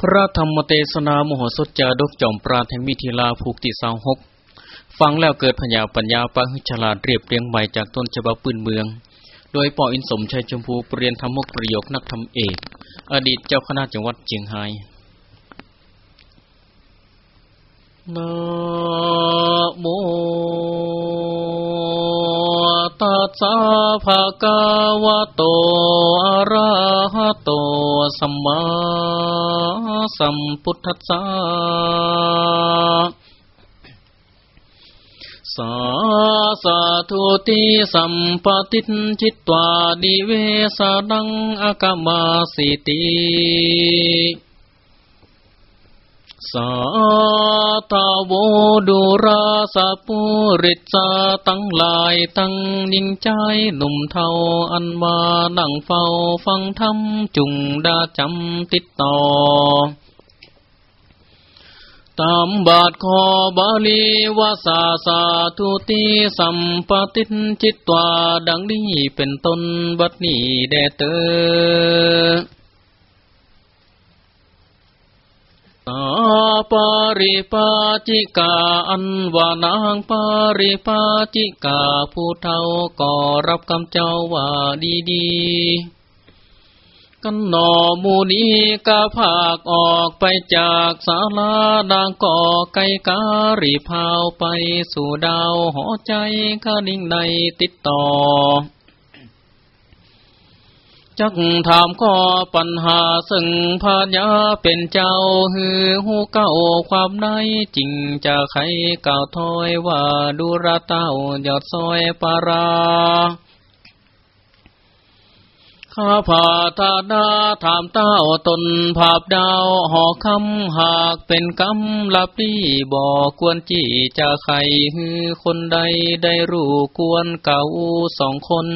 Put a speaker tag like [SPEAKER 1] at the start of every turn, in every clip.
[SPEAKER 1] พระธรรมเทศนามโหสถจาดกจอมปราแห่งมิถิลาภูกติสาวหกฟังแล้วเกิดพญาปัญญาปะหิฉลาดเรียบเรียงใบจากต้นฉบับปืนเมือง โดยปออินสมชัยชมพูปรเรียนธรรมกประโยคนักธรรมเอก อดีตเจ้าคณะจังหวัดเชียงไฮ้นะโม ตัสสะภะคะวะโตอะระหะโตสัมมาสัมพุทธัสสะสาสาธุติสัมปติจิตตวาดิเวสนังอากามาสิติ สาตาวดุราสะปุริจาตั้งลายตั้งนิ่งใจหนุ่มเทาอันมานั่งเฝ้าฟังธรรมจุงดาจำติดต่อตามบาทคอบาลีวาสาสาทุติสัมปติจิตตวาดังนี้เป็นต้นบัดนี้แดเตอ ตาปาริปาจิกาอันวานางปาริปาจิกาผู้เท่าก็รับคำเจ้าว่าดีดีกันหนอมูนีกาภาคออกไปจากศาลาดางก่อไกการีพาวไปสู่ดาวหอใจกานิ่งในติดต่อ จักถามข้อปัญหาซึ่งพาญาเป็นเจ้าฮือหูเก้าความในจริงจะใครเก่าถอยว่าดูระเต้ายอดซอยปาราข้าผาทาดาถามเต้าตนภาพดาวหอคำหากเป็นกำลับนี้บอกควรจีจะใครฮือคนใดได้รู้ควรเก่าสองคน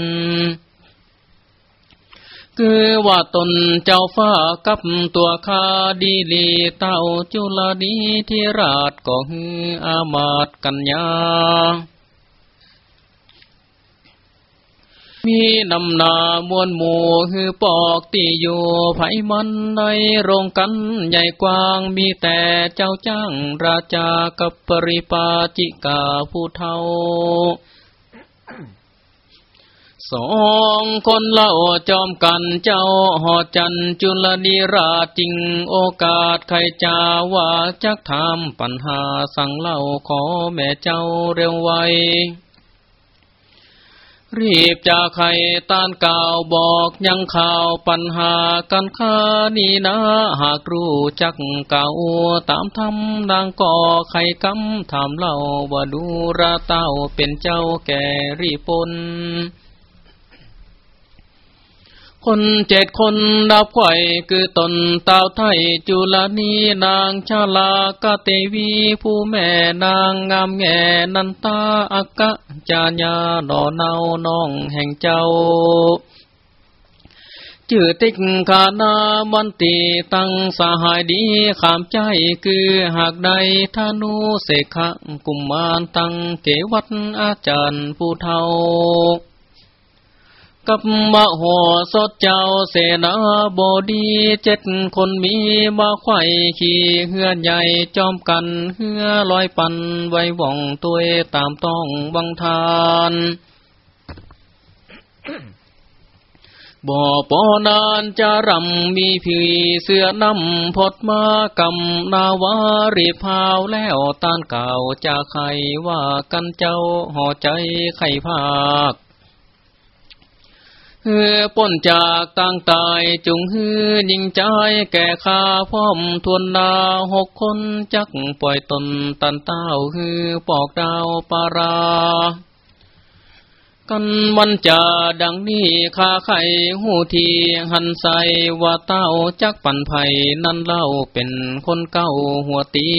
[SPEAKER 1] คือว่าตนเจ้าฟ้ากับตัวคาดีลีเต้าจุลดีที่ราชก็ฮืออามาตกัญญา มีนำนามวลหมู่คือปอกตีอยู่ไผมันในโรงกันใหญ่กว้างมีแต่เจ้าจ้างราชากับปริปาจิกาผู้เท่า สองคนเล่าจอมกันเจ้าหอจันจุลนิราจริงโอกาสใครจาว่าจักถามปัญหาสั่งเล่าขอแม่เจ้าเร็วไวรีบจากใครต้านกล่าวบอกยังข่าวปัญหากันค่านี่นะ หากรู้จักเก่าตามทำนางก่อใครกำถามเล่าว่าดูระเต้าเป็นเจ้าแก่รีปน คนเจ็ดคนนับไข่คือตนเต่าไทยจุลนีนางชาลากะเตวี ผู้แม่นางงามแง่นันตาอากะจาญาหนอเนาน้องแห่งเจ้าจื่อติกขานามันตีตั้งสหายดีขามใจคือหากใดธนูเสกะกุมมารตั้งเกวัดอาจารย์ผู้เท่า กับมโหสดเจ้าเสนาบดีเจ็ดคนมีมาไข่ขี่เฮือใหญ่จอมกันเฮือลอยปันไว้ว่องตัวตามต้องบังทานบ่อปอนานจะรำมีผีเสือนำพดมากำนาวารีพาวแล้วต้านเก่าจะใครว่ากันเจ้าห่อใจไข่ภาค เฮือป้นจากต่างตายจุงฮือยิงใจแก่ข้าพร้อมทวนนาหกคนจักปล่อยตนตันเต้าฮือปอกดาวปารากันมันจะดังนี้ข้าไข่หูทีหันใสว่าเต้าจักปั่นไผ่นั่นเล่าเป็นคนเก้าหัวตี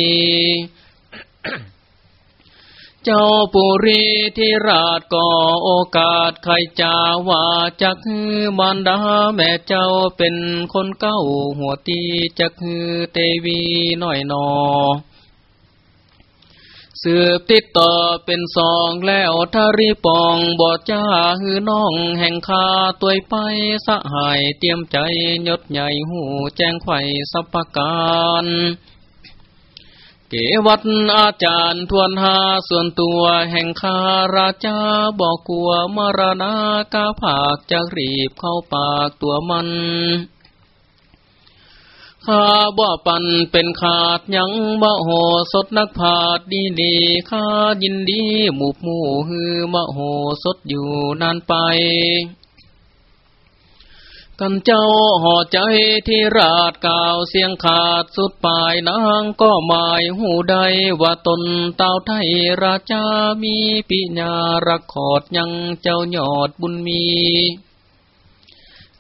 [SPEAKER 1] จ้าปุรีที่ราชก่อโอกาสใครจาว่าจักฮือมารดาแม่เจ้าเป็นคนเก้าหัวตีจักฮือเตวีน้อยนอ สืบติดต่อเป็นสองแล้วทาริปองบอดจ้าฮือน้องแห่งคาตัวไปสะหายเตรียมใจยศใหญ่หูแจ้งไข่สัพการ เกวัดอาจารย์ทวนหาส่วนตัวแห่งคาราชาบอกกลัวมรณากาผากจะรีบเข้าปากตัวมันข้าบ่ปันเป็นขาดยังมโหสดนักผาดดีดีข้ายินดีหมู่หมู่ฮือมโหสดอยู่นานไป กันเจ้าหอใจที่ราดกาวเสียงขาดสุดปลายนางก็หมายหูใดว่าตนเต่าไทยราชามีปิญารักขอดยังเจ้ายอดบุญมี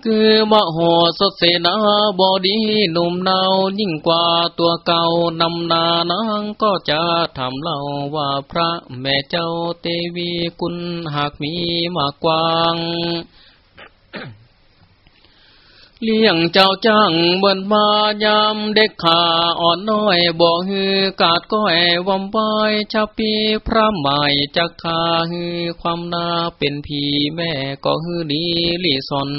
[SPEAKER 1] คือมโหสถเสนาบอดีหนุ่มนาวยิ่งกว่าตัวเก่านำนานางก็จะทำเล่าว่าพระแม่เจ้าเตวีกุลหากมีมากกว้าง เลี้ยงเจ้าจ้างเบิ่นมายามเด็กขาอ่อนน้อยบ่ฮือกาดก้อยวำวายชาปีพระใหม่จักคาฮือความนาเป็นผีแม่ก็ฮือดีลีซอน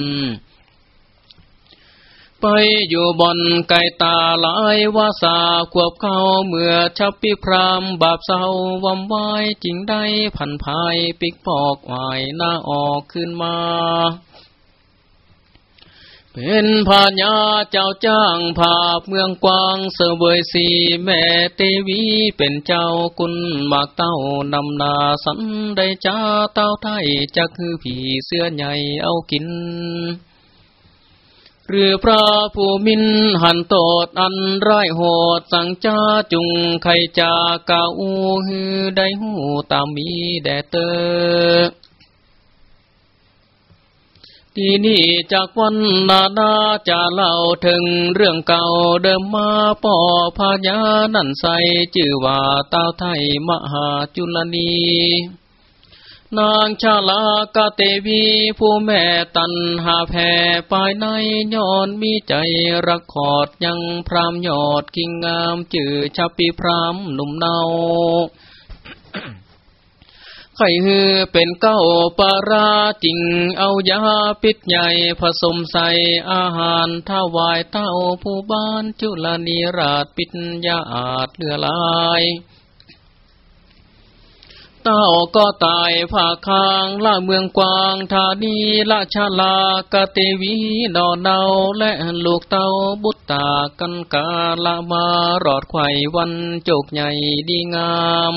[SPEAKER 1] ไปอยู่บนไก่ตาหลายวาสาขวบเข้าเมื่อชับปิพรามบาปเศร้าวำวายจริงได้พันภายปิกปอกวายหน้าออกขึ้นมา เป็นพญาเจ้าจ้างภาพเมืองกวางเสวยสีแม่เตวีเป็นเจ้ากุลมากเต้านำนาสันได้จ้าเต้าไทยจะคือผีเสื้อใหญ่เอากินหรือพระผู้มินหันโตดอันไรโหดสังจ้าจุงไขจากาอูฮือได้หูตามมีแดเตอ ที่นี่จากวันนานาจะเล่าถึงเรื่องเก่าเดิมมาป่อพญานันใสชื่อว่าเต้าไทยมหาจุลนี นางชาลากาเตวีผู้แม่ตันหาแผ่ปายในย้อนมีใจรักขอดยังพรามยอดกิ่งงามจื่อชาปีพรามหนุ่มเนา ไข่ฮือเป็นเก้าปาราจิง เอายาปิดใหญ่ผสมใส่อาหารถวายเต้าผู้บ้านจุลนีราชปิญญาอาจเลือลายเต้าก็ตายผาคางละเมืองกวางธานีละชาลากเตวีดอเนาและลูกเต้าบุตตากันกาละมารอดไข่วันโจกใหญ่ดีงาม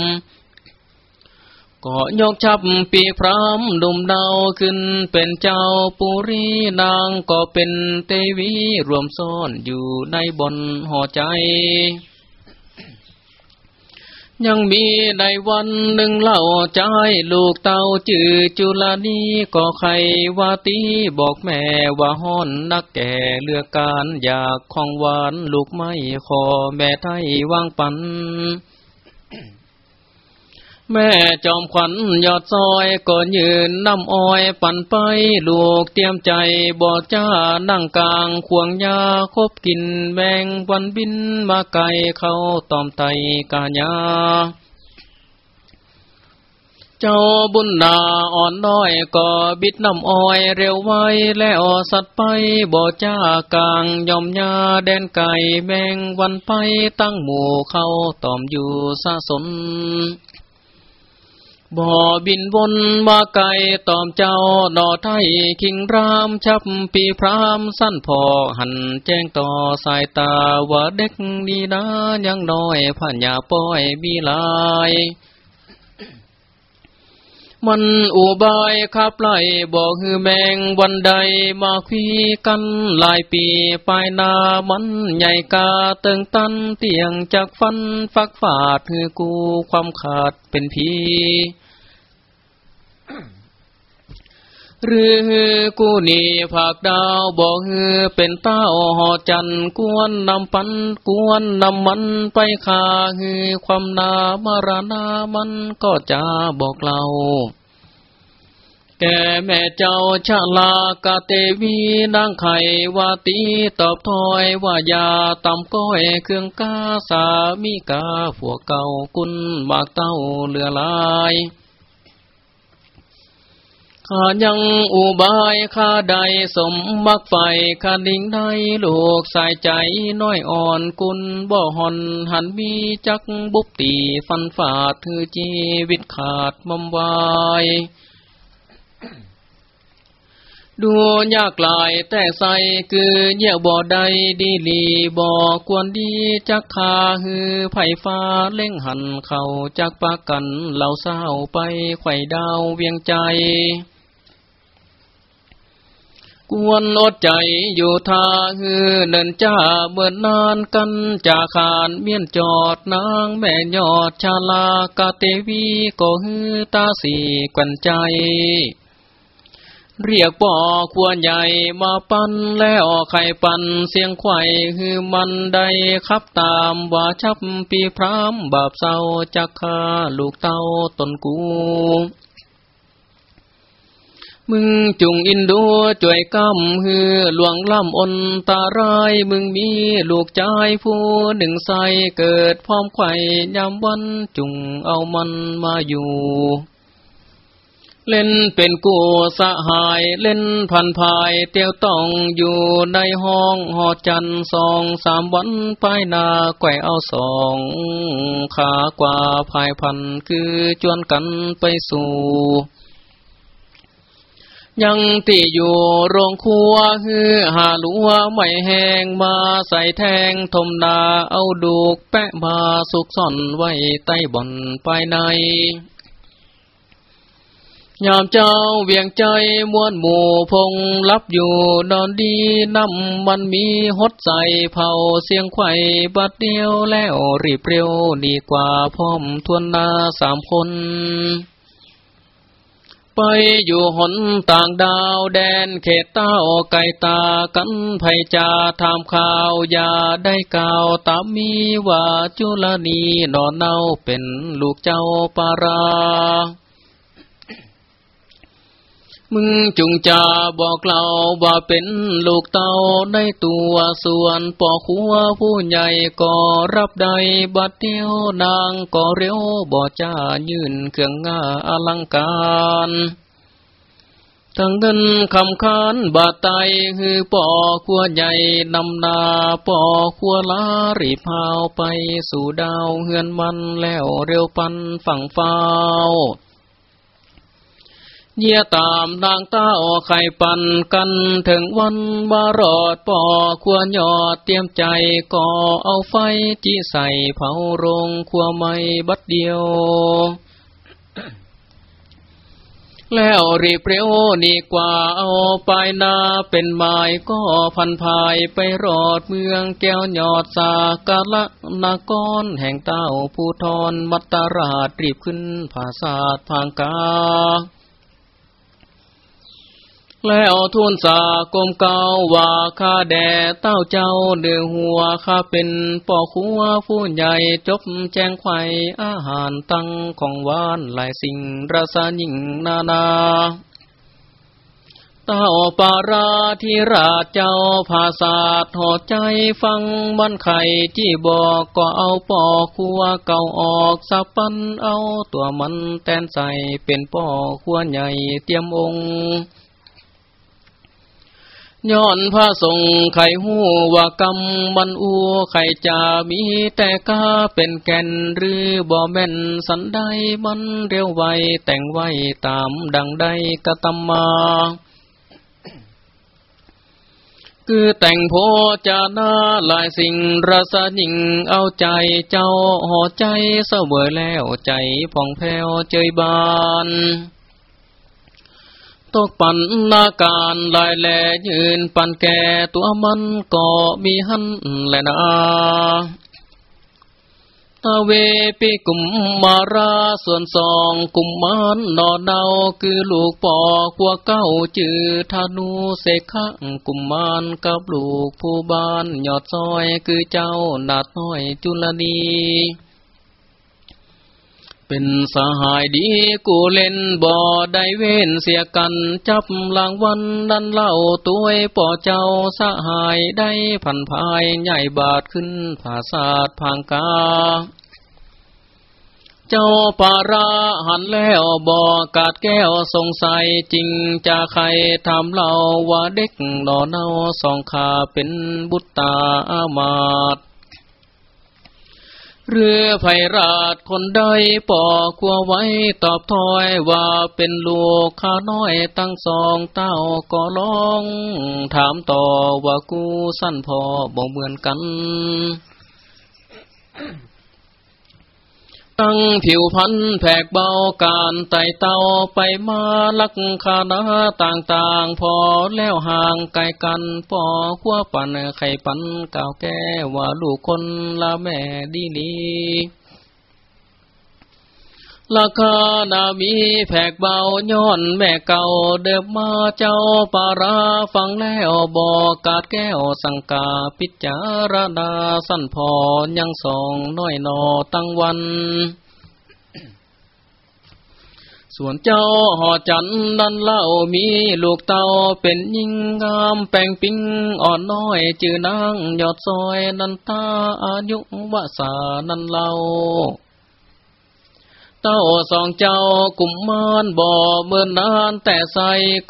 [SPEAKER 1] ก็ยกชับปีพรามดุมดาวขึ้นเป็นเจ้าปุรีนางก็เป็นเตวีรวมซ่อนอยู่ในบนหอใจ ยังมีในวันหนึ่งเล่าใจลูกเต่าจือจุลานีก็ใครว่าตีบอกแม่ว่าห้อนนักแก่เลือกการอยากของหวานลูกไม่ขอแม่ไทยวางปัน แม่จอมขวัญยอดซอยก็ยืนน้ำอ้อยปั่นไปลูกเตรียมใจบอกจ้านั่งกลางควงยาคบกินแบงวันบินมาไกลเข้าตอมไตกาญาเจ้าบุญนาอ่อนน้อยก็บิดน้ำอ้อยเร็วไวแล้วสัตว์ไปบ่จ้ากลางยอมยาแดนไก่แมงวันไปตั้งหมู่เข้าตอมอยู่สะสน บ่อบินวนมาไกลตอมเจ้าดอไทยคิงรามชับปีพรามสั้นพอหันแจ้งต่อสายตาว่าเด็กดีนะยังน้อยผ่านยาป้อยบีลาย มันอุบายขับไล่บอกฮือแมงวันใดมาคุยกันหลายปีปลายนามันใหญ่กาเติงตันเตียงจากฟันฟักฝาดฮือกูความขาดเป็นพี หรือกูนี่ผักดาวบอกฮือเป็นเต้าหอจันกวนนำปันกวนนำมันไปขาฮือความนามารณามันก็จะบอกเราแกแม่เจ้าชาลากาเตวีนางไขวาตีตอบถอยว่ายาตำก้อยเครื่องกาสามีกาผัวเก่ากุนบากเต้าเลือลาย ข้ายังอุบายข้าใดสมมักไฟข้าดิ่งได้ลูกสายใจน้อยอ่อนกุนบ่หอนหันมีจักบุบตีฟันฝาดถือจีวิตขาดมำวายดูยากลายแต่ใสคือเยี่ยบ่ใดดีลีบ่ควรดีจักคาฮือไผ่ฟ้าเล่งหันเข่าจากปากันเหล่าเศร้าไปไข่ดาวเวียงใจ กวนอดใจอยู่ทาฮือเดินจ้าเมื่อนานกันจาขานเมียนจอดนางแม่ยอดชาลากาเตวีก็ฮือตาสีกวนใจ เรียกป่อควรใหญ่มาปันแล้วไข่ปันเสียงไข่ฮือมันได้ขับตามว่าชับปีพรามบาปเศร้าจักคาลูกเต้าตนกู มึงจุงอินดูจ่วยกำฮือหลวงล่ำอนตาราย มึงมีลูกใจผู้หนึ่งใสเกิดพร้อมไข่ยามวันจุงเอามันมาอยู่ เล่นเป็นกูสหายเล่นพันภายเตียวต้องอยู่ในห้องหอจันสองสามวันไปนาแกวเอาสองขากว่าภายพันคือจวนกันไปสู่ ยังตีอยู่โรงครัวฮือหาลัวไม่แหงมาใส่แทงทมนาเอาดูกแปะมาสุกซ่อนไว้ใต้บ่อนภายใน ยามเจ้าเวียงใจมวนหมู่พงรับอยู่นอนดีน้ำมันมีหดใส่เผาเสียงไข่บัดเดียวแล้วรีบเร็วดีกว่าพร้อมทวนนาสามคน ไปอยู่หนต่างดาวแดนเขตเต้าไก่ตากันไผจาทำข่าวอย่าได้กล่าวตามมีว่าจุลนีนอนเน่าเป็นลูกเจ้าปารา มึงจุงจาบอกเล่าว่าเป็นลูกเต้าในตัวส่วนปอขัวผู้ใหญ่ก็รับได้บัดเดียวนางก็เร็วบ่จ้ายืนเครื่องงาอลังการทั้งเงินคำคานบาดไตฮือปอขัวใหญ่นำนาปอขัวลารีพาวไปสู่ดาวเฮือนมันแล้วเร็วปันฝั่งฟ้า เยี่ยตามนางต้าออไข่ปันกันถึงวันบารอดปอควรยอดเตรียมใจก่อเอาไฟจีใส่เผาโรงขัวไม่บัดเดียว แล้วรีบเร็วนี่กว่าเอาไปนาเป็นหมายก็พันภายไปรอดเมืองแก้วยอดสากาละนากรแห่งเต้าผู้ทอนมัตตาราชรีบขึ้นภาษาทางกา แล้วทุนสากมเกาว่าข้าแด่เต้าเจ้าเดือหัวข้าเป็นป่อขัวผู้ใหญ่จบแจงไข่อาหารตั้งของหวานหลายสิ่งรสายิ่งนานาเต้าปาราธิราชเจ้าภาษาหอดใจฟังมันไข่ที่บอกก็เอาปอขัวเก่าออกสับปันเอาตัวมันแตนใส่เป็นป่อขัวใหญ่เตรียมองค์ ย้อนพระทรงไข่หูว่ากรรมมันอูไข่จามีแต่กาเป็นแก่นหรือบ่แม่นสันได้มันเร็วไวแต่งไว้ตามดังใดกะตมมาคือแต่งโพจานาหลายสิ่งรสยิ่งเอาใจเจ้าห่อใจเสวยแล้วใจผ่องแผ้วเจยบาน กปันนาการลายแลยืนปันแก่ตัวมันก็มีหันแลนาตาเวปีกุมมาราส่วนสองกุมมานนอเนาคือลูกปอขัวเก้าจือธนูเสกขะกุมมานกับลูกผู้บ้านยอดซอยคือเจ้านาดน้อยจุลนี เป็นสหายดีกูเล่นบ่อได้เว้นเสียกันจับลางวันดันเล่าตัวป่อเจ้าสหายได้ผันพายใหญ่บาดขึ้นผาศาสตร์พังกา เจ้าปาราหันแล้วบอกาดแก้วสงสัยจริงจะใครทำเล่าว่าเด็กหน่อเน่าสองขาเป็นบุตตาอามาต เรือไพราชคนใดปอกขัวไว้ตอบถอยว่าเป็นลูกข้าน้อยตั้งสองเต้าก็ร้อง ถามต่อว่ากูสั้นพอบ่เหมือนกัน ตั้งผิวพันแผกเบาการไต่เตาไปมาลักคานาต่างๆ พอแล้วห่างไกลกันพอขั้วปันไข่ปันก่าวแก้ว่าลูกคนละแม่ดีนี้ ราคานามีแผกเบาย้อนแม่เก่าเดิมมาเจ้าปาราฟังแล้วบอกกาดแก้วสังกาพิจารณาสั้นพอยังสองน้อยนอตั้งวัน ส่วนเจ้าหอจันนันเล่ามีลูกเต้าเป็นยิ่งงามแปลงปิ้งอ่อนน้อยจือนางยอดซอยนันตาอายุวาสานันเล่า เต้าสองเจ้ากุมมานบ่อเมื่อนนานแต่ใส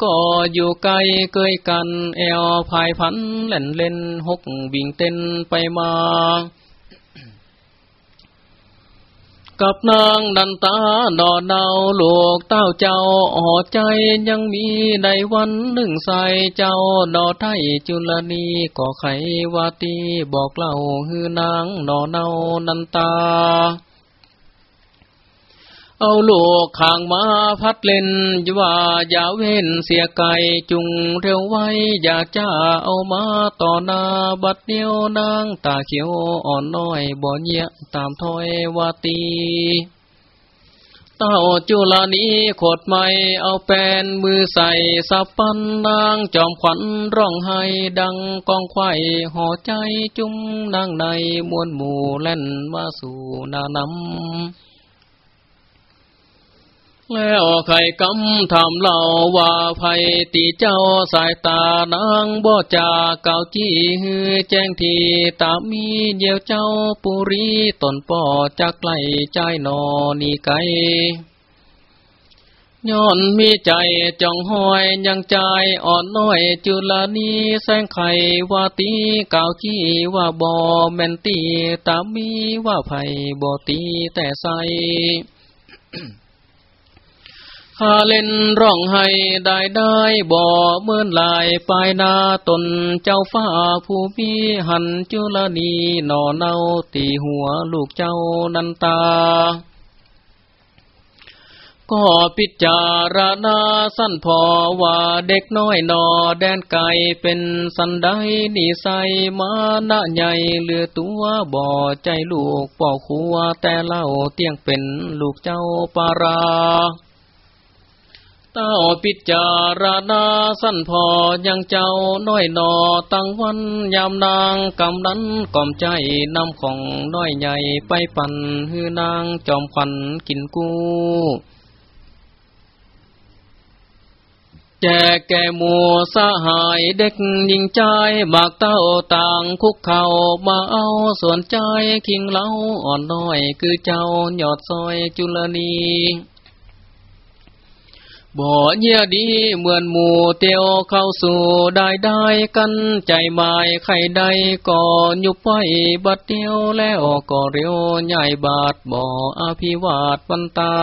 [SPEAKER 1] ก็อยู่ไกลเกยกันแอวภายพันเล่นเล่นหกวิ่งเต้นไปมากับนางดันตาดอดาวลูกเต้าเจ้าหอใจยังมีในวันหนึ่งใส่เจ้าดอไทยจุลนีก็ไขวาตีบอกเล่าฮือนางดอเนานันตา เอาลูกข้างมาพัดเล่นว่าอย่าเว้นเสียไก่จุงเร็วไว้ อยากจ้าเอามาต่อหน้าบัดเดียวนางตาเขียวอ่อนน้อยบ่เนียตามถ้อยวาตีเต้าจุลานีโคดไม่เอาแปนมือใส่สับปันนางจอมขวัญร้องไห้ดังกองไข่ห่อใจจุ้มนางในมวลหมู่เล่นมาสู่นานำ แล้วใครกำทำเล่าว่าภัยตีเจ้าสายตานางบ่จากเก่าจี้ฮือแจ้งทีตามีเยียวเจ้าปุรีตนป่อจักไกลใจนอนีไกย้อนมีใจจ้องห้อยยังใจอ่อนน้อยจุลานีแสงไขว่าตีเกาจี้ว่าบ่แม่นตีตามีว่าภัยบ่ตีแต่ใส หาเล่นร้องให้ได้ได้บ่เมื่อนลายปลายนาตนเจ้าฟ้าผู้มีหันจุลนีนอเนาตีหัวลูกเจ้านันตา ก็พิจารณาสั้นพอว่าเด็กน้อยนอแดนไก่เป็นสันไดนิสัยมานะใหญ่เหลือตัวบ่อใจลูกป่อคัวแต่เล่าเตียงเป็นลูกเจ้าปารา เต้าปิจารณาสั้นพอยังเจ้าน้อยนอตั้งวันยามนางกำนั้นก่อมใจนำของน้อยใหญ่ไปปั่นฮือนางจอมขวัญกินกู้แจกแก่หมูสหายเด็กยิงใจบากเต้าต่างคุกเข่ามาเอาส่วนใจคิงเล้าอ่อนน้อยคือเจ้ายอดซอยจุลนี บ่เยี่ยดีเหมือนหมูเตียวเข้าสู่ได้ได้กันใจหมายใครใดก็ยุบไว้บัดเดียวแล้วก็เร็วใหญ่บาดบ่อภิวาทวันตา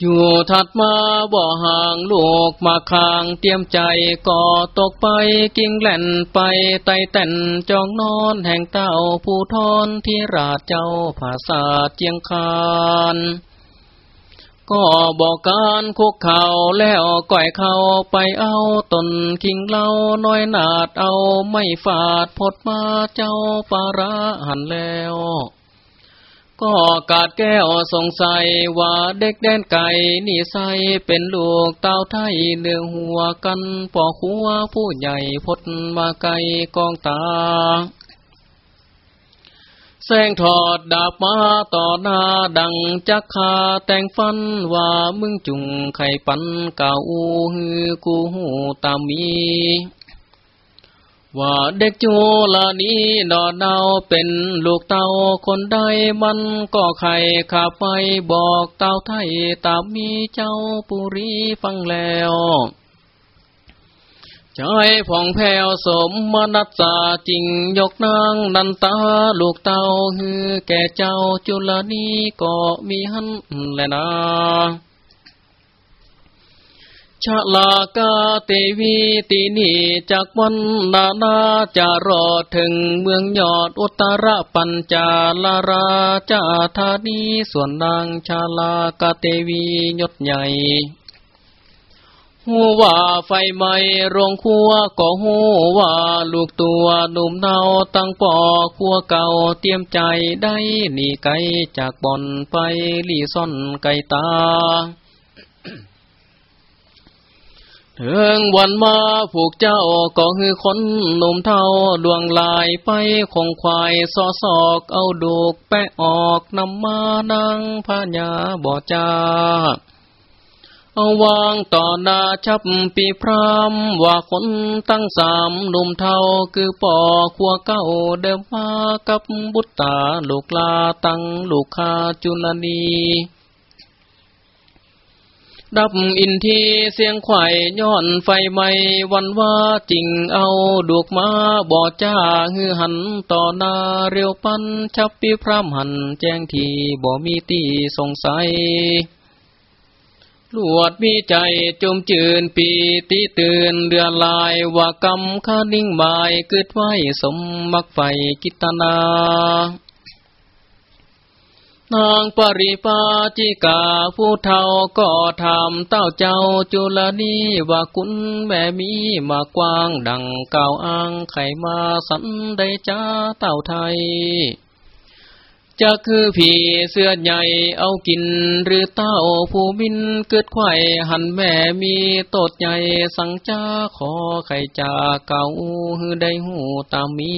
[SPEAKER 1] อยู่ถัดมาบ่ห่างลูกมาคางเตรียมใจก็ตกไปกิ่งแหล่นไปไต่แต่นจองนอนแห่งเต้าผู้ทอนที่ราชเจ้าภาษาเจียงคาน ก็บอกการคุกเข่าแล้วก่อยเข้าไปเอาตนคิงเล่าน้อยนาดเอาไม่ฝาดพดมาเจ้าปาระหันแล้ว ก็กาดแก้วสงสัยว่าเด็กแดนไก่นี่ใสเป็นลูกเต้าไทยเนื้อหัวกันปอหัวผู้ใหญ่พดมาไกลกองตา แสงถอดดาบมาต่อหน้าดังจักคาแต่งฟันว่ามึงจุงไข่ปันเก่าฮือกูหูตามี ว่าเด็กโจลานี้นอนเนาเป็นลูกเต่าคนใดมันก็ไข่ขาไปบอกเต่าไทยตามมีเจ้าปุรีฟังแล้ว ใจผ่องแผ้วสมมนัสสาจริงยกนางนันตาลูกเต้าฮือแก่เจ้าจุลนีก็มีหันแลนะชะลากาเตวีตีนีจากวันนานาจะรอถึงเมืองยอดอุตรปัญจาลาราจาธานีส่วนนางชาลากาเตวียศใหญ่ หูว่าไฟไหม้โรงครัวก็หูว่าลูกตัวหนุ่มเนาตั้งปอครัวเก่าเตรียมใจได้หนีไกลจากบ่อนไปลี่ซ่อนไกตาถึงวันมาผูกเจ้าก็คือคนหนุ่มเท่าดวงลายไปคงควายซอศอกเอาดูกแปะออกนำมานังพญาบ่จ้า เอาวางต่อนาชับปีพรามว่าคนตั้งสามหนุ่มเทาคือป่อขัวเก้าเดิมมากับบุตตาลูกลาตั้งลูกคาจุลนีดับอินทีเสียงไข่ย้อนไฟไหมวันว่าจริงเอาดูกมาบ่อจ้าฮือหันต่อนาเรียวปันชับปีพรามหันแจ้งทีบ่มีตีสงสัย ลวดมีใจจมจืนปีติตื่นเดือนลายว่ากำคานิ่งหมายเกิดไว้สมมักไฟกิตนา นางปริปาจิกาผู้เฒ่าก็ถามเต้าเจ้าจุลนีว่าคุณแม่มีมากว้างดังเก่าอ้างไขมาสันได้จ้าเต้าไทย จะคือผีเสื้อใหญ่เอากิน หรือเต้าผู้บินเกิดไข่หันแม่มีโตดใหญ่สังจ้าขอไข่จาเก่าฮือได้หูตามมี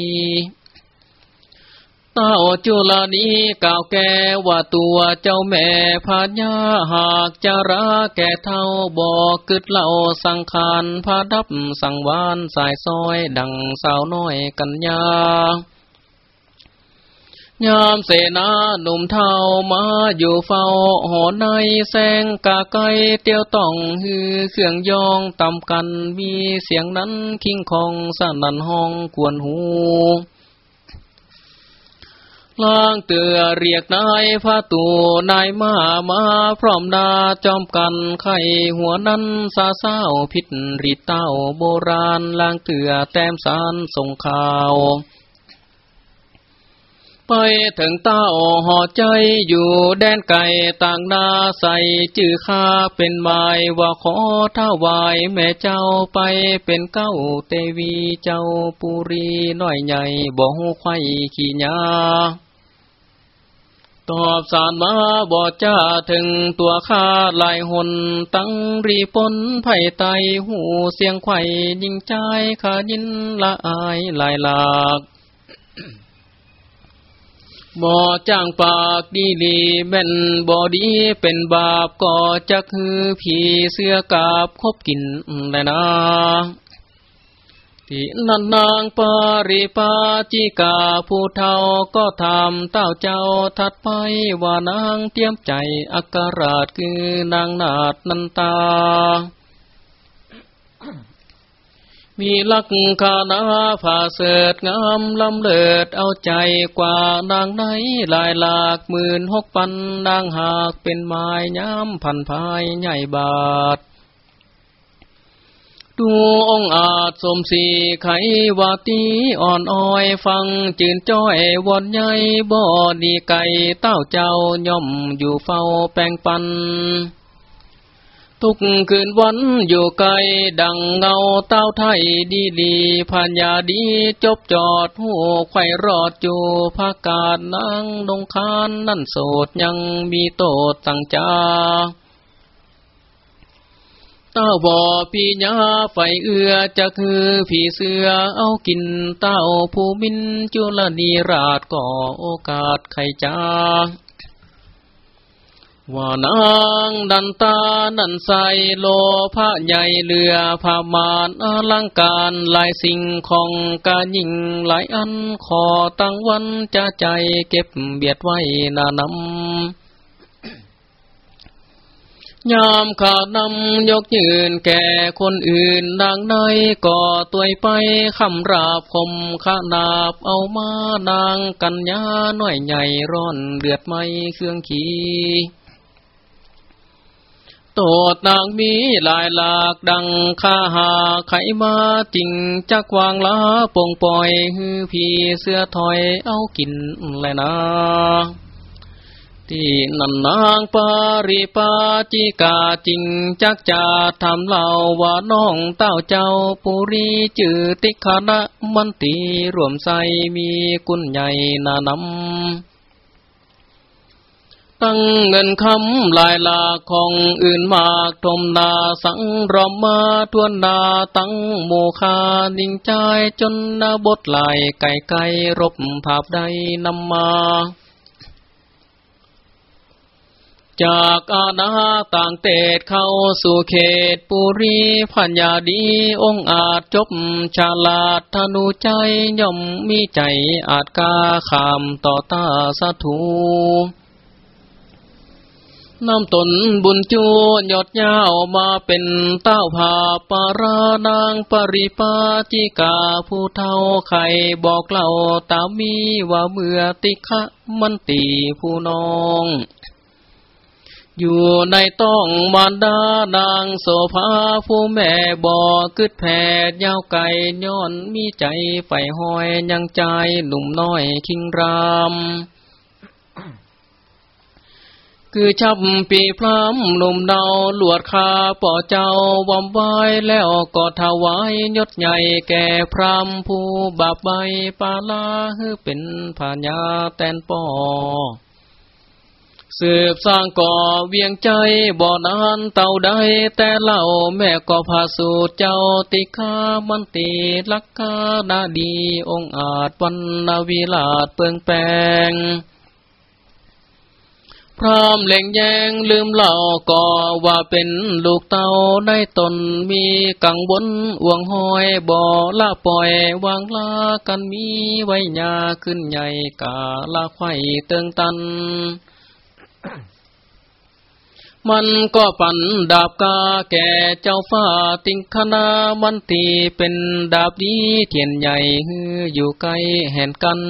[SPEAKER 1] เต้าจุลานี้ก่าวแก่ว่าตัวเจ้าแม่พาญาหากจะราแก่เท่าบอกกึดเล่าสังขารพาดับสังวานสายซอยดังสาวน้อยกัญญา ยามเสนาหนุ่มเทามาอยู่เฝ้าหอในแสงกาไกเตียวต้องฮือเครื่องยองต่ำกันมีเสียงนั้นคิงคองสนันห้องกวนหูล่างเตือเรียกนายพระตัวนายมามาพร้อมนาจอมกันไข่หัวนั้นซาเศร้าพิษริเต้าโบราณล่างเตือแต้มสารส่งข่าว ไปถึงเต้าหอใจอยู่แดนไก่ต่างนาใส่จื้อข้าเป็นหมายว่าขอท้าวายแม่เจ้าไปเป็นเก้าเตวีเจ้าปุรีน้อยใหญ่บ่หูไข่ขี้ยาตอบสารมาบอจ้าถึงตัวข้าลายหนตั้งรีปนไผ่ไตหูเสียงไข่ยิงใจขายินละอายลายหลาก บ่จ้างปากดีดีแม่นบ่ดีเป็นบาปก็จะคือผีเสื้อกาบคบกินได้นะที่นันนางปาริปาจิกาผู้เฒ่าก็ทำเต้าเจ้าทัดไปว่านางเตรียมใจอักราชคือนางนาดนันตา มีลักขานาผาเสดงามลำเลิดเอาใจกว่านางไหนลายหลากหมื่นหกปันนางหากเป็นไม้ย้ำพันพายใหญ่บาท ดูองอาจสมสีไขวาตีอ่อนอ้อยฟังจืนจ้อยวนใหญ่บ่อดีไก่เต้าเจ้าย่อมอยู่เฝ้าแปงปัน ทุกคืนวันอยู่ไกล ดังเงาเต้าไทยดีดีพันยาดีจบจอดหูไข่รอดอยู่ภากาศนางดงคานนั่นโสดยังมีโตตั้งจาต้าบ่อปีญาไฟเอือจะคือผีเสือเอากินเต้าผู้มินจุลนีราชก่อโอกาสไขจ้า ว่านางดันตานันใสโลพระใหญ่เรือพามานอลังการหลายสิ่งของกายิ่งหลายอันขอตั้งวันจะใจเก็บเบียดไว้นานำยามขาดนำยกยืนแก่คนอื่นดังในก่อตัวไปคำราบคมขานาบเอามานางกัญญาหน่อยใหญ่ร้อนเดือดไม่เครื่องขี โตดนางมีลายหลากดังข้าหาไขมาจริงจักวางลาปงปล่อยฮือพีเสื้อถอยเอากินแลยนะที่นันนางปาริปาจิกาจริงจักจะทำเล่าว่าน้องเต้าเจ้าปุรีจือติคณะมันตีรวมใสมีกุญใหญ่นานำ ตั้งเงินคำลายลาของอื่นมากทมนาสังรอมมาทวนนาตั้งโมคานิ่งใจจนนาบทลายไก่ไก่รบภาพใดนำมาจากอาณาต่างเตดเข้าสู่เขตปุรีพัญญาดีองอาจจบชาลาดธนูใจย่อมมีใจอาจกาขามต่อตาสะทู น้ำตนบุญจูยอดยาวมาเป็นเต้าผาปารานางปริปาจิกาผู้เท่าไข่บอกเล่าตามีว่าเมื่อติฆะมันตีผู้น้อง อยู่ในต้องมารดานางโสภาผู้แม่บอกึดแผดยาวไก่ย้อนมีใจไฟห้อยยังใจหนุ่มน้อยคิงราม คือชับปีพรามหนุ่มเดาหลวดคาป่อเจ้าวอมไว้แล้วก็ถวายยศใหญ่แก่พรามผู้บาปใบปาลาฮือเป็นผาญาแตนปอสืบสร้างก่อเวียงใจบ่อนานเต่าใดแต่เล่าแม่ก็พาสูตรเจ้าติคามันตีลักกาดาดีองอาจวันนาวิลาดเปิงแปง พร้อมเล่งแยงลืมเล่าก็ว่าเป็นลูกเต่าได้ตนมีกังวลอวงหอยบ่อละปล่อยวางลากันมีไว้ยาขึ้นใหญ่กาละไข่เติงตัน มันก็ปันดาบกาแก่เจ้าฟ้าติงคณามันตีเป็นดาบดีเทียนใหญ่อยู่ใกล้แห่นกัน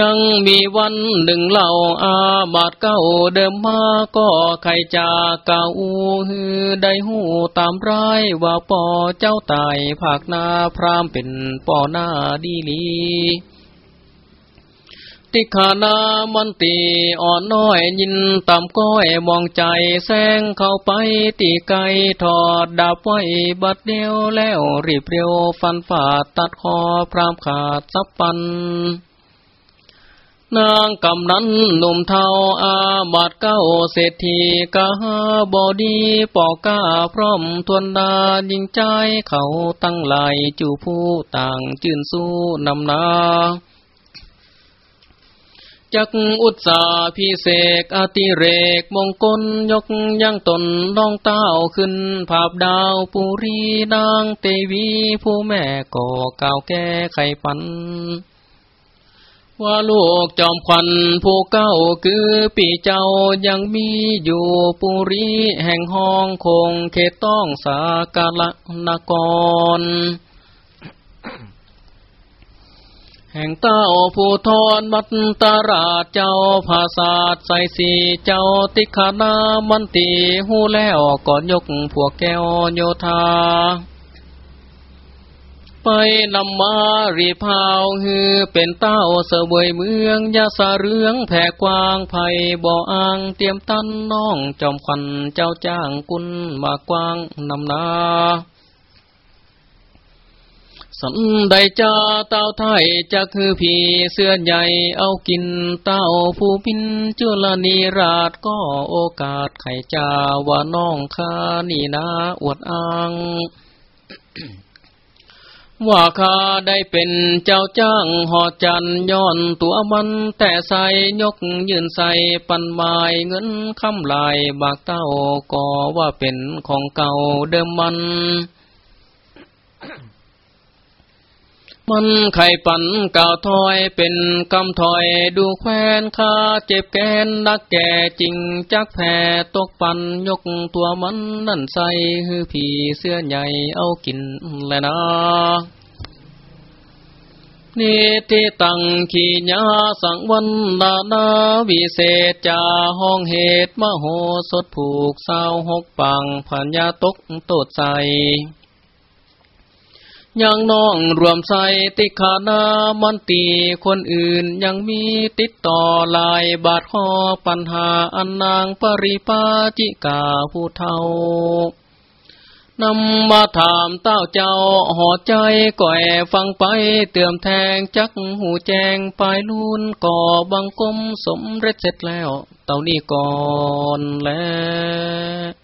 [SPEAKER 1] ยังมีวันหนึ่งเล่าอาบาดเก้าเดิมมาก็ใครจะเก่าฮือได้หูตามร้ายว่าป่อเจ้าตายภาคนาพรามเป็นป่อหน้าดีลีติขานามันตีอ่อนน้อยยินต่ำก้อยมองใจแสงเข้าไปตีไกถอดดาบไว้บัดเดียวแล้วรีบเร็วฟันฝาตัดคอพรามขาดซับปัน นางกำนันหนุ่มเทาอาบาดเก้าเศรษฐีกาบอดีปอกก้าพร้อมทวนดายิงใจเขาตั้งไหลจูผู้ต่างจื่นสู้นำนาจักอุตสาพิเศษอติเรกมงคลยกยังตนน้องเต้าขึ้น ภาพดาวปุรีนางเตวี ผู้แม่ก่อก่าวแก้ไขปัน ว่าลูกจอมควันผู้เก้าคือปีเจ้ายังมีอยู่ปุรีแห่งห้องคงเขตต้องสากาละนกร แห่งเต้าผู้ทอนมัตตาราชเจ้าภาษาใส่สีเจ้าติขานามันตีหูแล้วก่อนยกพวกแก้วโยธา ไปนำมารีพาวฮือเป็นเต้าเสวยเมืองยาสาเรืองแผ่กว้างไผ่บ่ออ่างเตรียมตั้นน้องจอมควันเจ้าจ้างกุนมากว้างนำนาสันใดจ้าเต้าไทยจะคือผีเสื้อใหญ่เอากินเต้าผู้พินจุลนีราชก็โอกาสไข่จาว่าน้องข้านี่นาอวดอ้าง ว่าข้าได้เป็นเจ้าจ้างหอจันย้อนตัวมันแต่ใส่ยกยืนใส่ปันไม้เงินคำลายบากเต้าก็ว่าเป็นของเก่าเดิมมัน มันไข่ปั่นกาวถอยเป็นกำถอยดูแควนคาเจ็บแกนนักแก่จริงจักแผ่ตกปั่นยกตัวมันนั่นใส่ฮือผีเสื้อใหญ่เอากินแลยนะนิติตังขีญาสังวันนานาวิเศษจาห้องเหตุมโหสถผูกสาวหกปังพัญญาตกโตดใส ยังน้องรวมใส่ติขานามันตีคนอื่นยังมีติดต่อลายบาดคอปัญหาอันนางปริปาจิกาผู้เทานำมาถามเต้าเจ้าหอใจก่อยฟังไปเตือมแทงจักหูแจงปลายลุนก่อบังกลมสมเร็จเสร็จแล้ว เต่านี่ก่อนแล้ว